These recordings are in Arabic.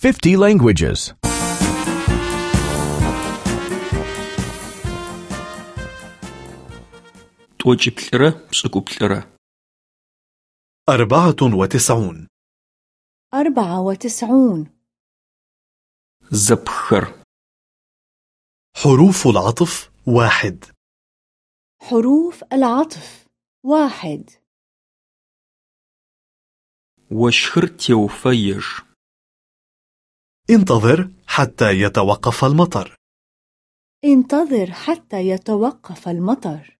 50 languages. توجيبلرا بسكوبلرا 94 94 زبخر حروف العطف واحد. حروف العطف واحد. وشخر تيوفيش انتظر حتى يتوقف المطر. انتظر حتى يتوقف المطر.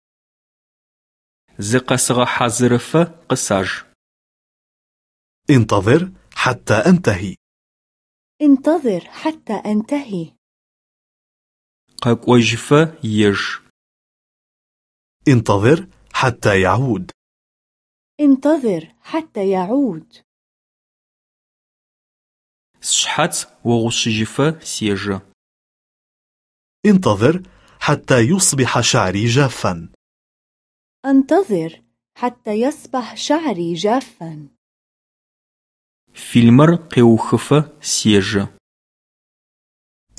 Zıkhesığehazırıfe khısajj. انتظر حتى أنتهي. انتظر حتى أنتهي. Khek'ojıfe yêjj. انتظر حتى يعود. انتظر حتى يعود. سشحتس وغشجفة سيجة انتظر حتى يصبح شعري جافا انتظر حتى يصبح شعري جافا فيلمر قوخفة سيجا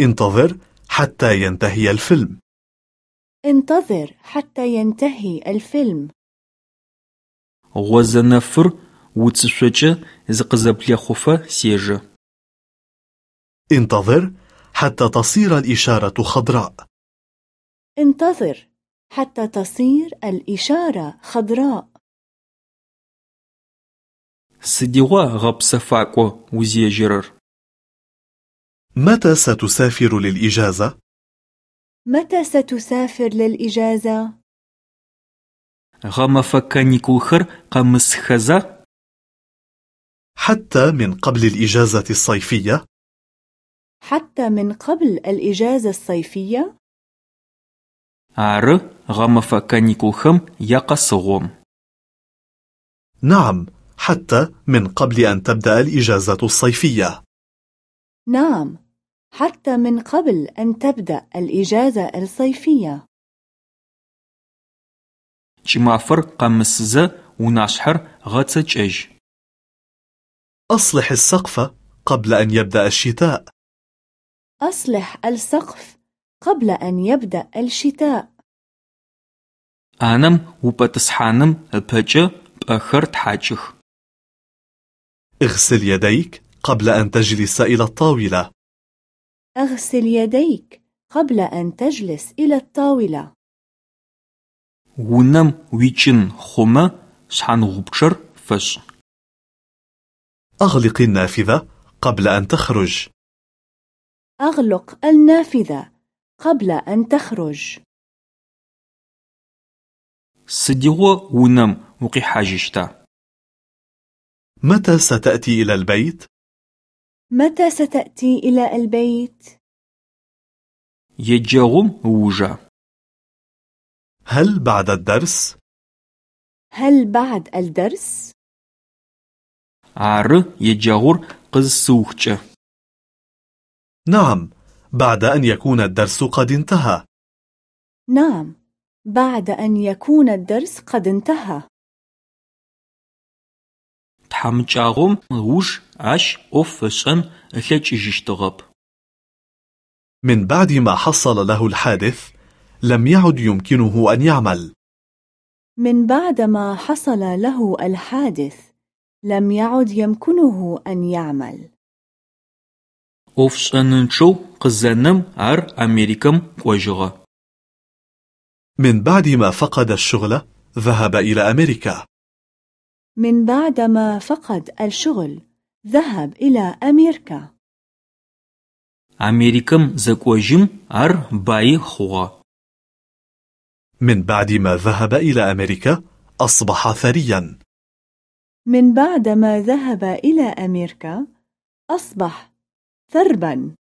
انتظر حتى ينتهي الفيلم انتظر حتى ينتهي الفيلم غوزنفر وتسشجة زقزبليخوفة سيجة انتظر حتى ينتهي الفيلم انتظر حتى تصير الإشارة خضراء انتظر حتى تصير الإشارة خضراء Sıdiğua ğepsefak'o vuzêjırer. متى ستسافر للإجازة؟ متى ستسافر للإجازة؟ Ğemefe kanikulxer khemısxeza? حتى من قبل الإجازة الصيفية حتى من قبل الإجازة الصيفية؟ Arı, ğemefe kanikulxem yakhesığom. نعم حتى من قبل أن تبدأ الإجازة الصيفية نعم حتى من قبل أن تبدأ الإجازة الصيفية Ç'ımafer khemısıze vunaşsher ğetseç'ejj. أصلح السقف قبل أن يبدأ الشتاء أصلح السقف قبل أن يبدأ الشتاء Anem vupet'ıshanım ıpeç'e p'exer thaç'ıx. اغسل يديك قبل أن تجلس إلى الطاولة أغسل يديك قبل أن تجلس إلى الطاولة Vunem vuiç'ın xhume şshanğupççer feş'. أغلق النافذة قبل أن تخرج أغلق النافذة قبل أن تخرج Sıdiğo vunem vukhihaşışta. متى ستأتي إلى البيت؟ متى ستأتي إلى البيت؟ Yêceğum vuja. هل بعد الدرس؟ هل بعد الدرس؟ Arı, yêceğur khızsıuxç'e. نعم بعد أن يكون الدرس قد انتهى نعم بعد أن يكون الدرس قد انتهى Тхьамыкӏагъом ыуж ащ ӏоф ышӏэн ылъэкӏыжьыщтыгъэп. من بعد ما حصل له الحادث لم يعد يمكنه أن يعمل من بعد ما حصل له الحادث لم يعد يمكنه أن يعمل ӏоф шӏэнынчъэу къызэным ар Америкэм кӏожьыгъэ. من بعد ما فقد الشغل ذهب إلى أمريكا من بعد ما فقد الشغل ذهب إلى أمريكا Америкэм зэкӏожьым ар баи хъугъэ. من بعد ما ذهب إلى أمريكا أصبح ثريا من بعد ما ذهب إلى أمريكا أصبح ثربا.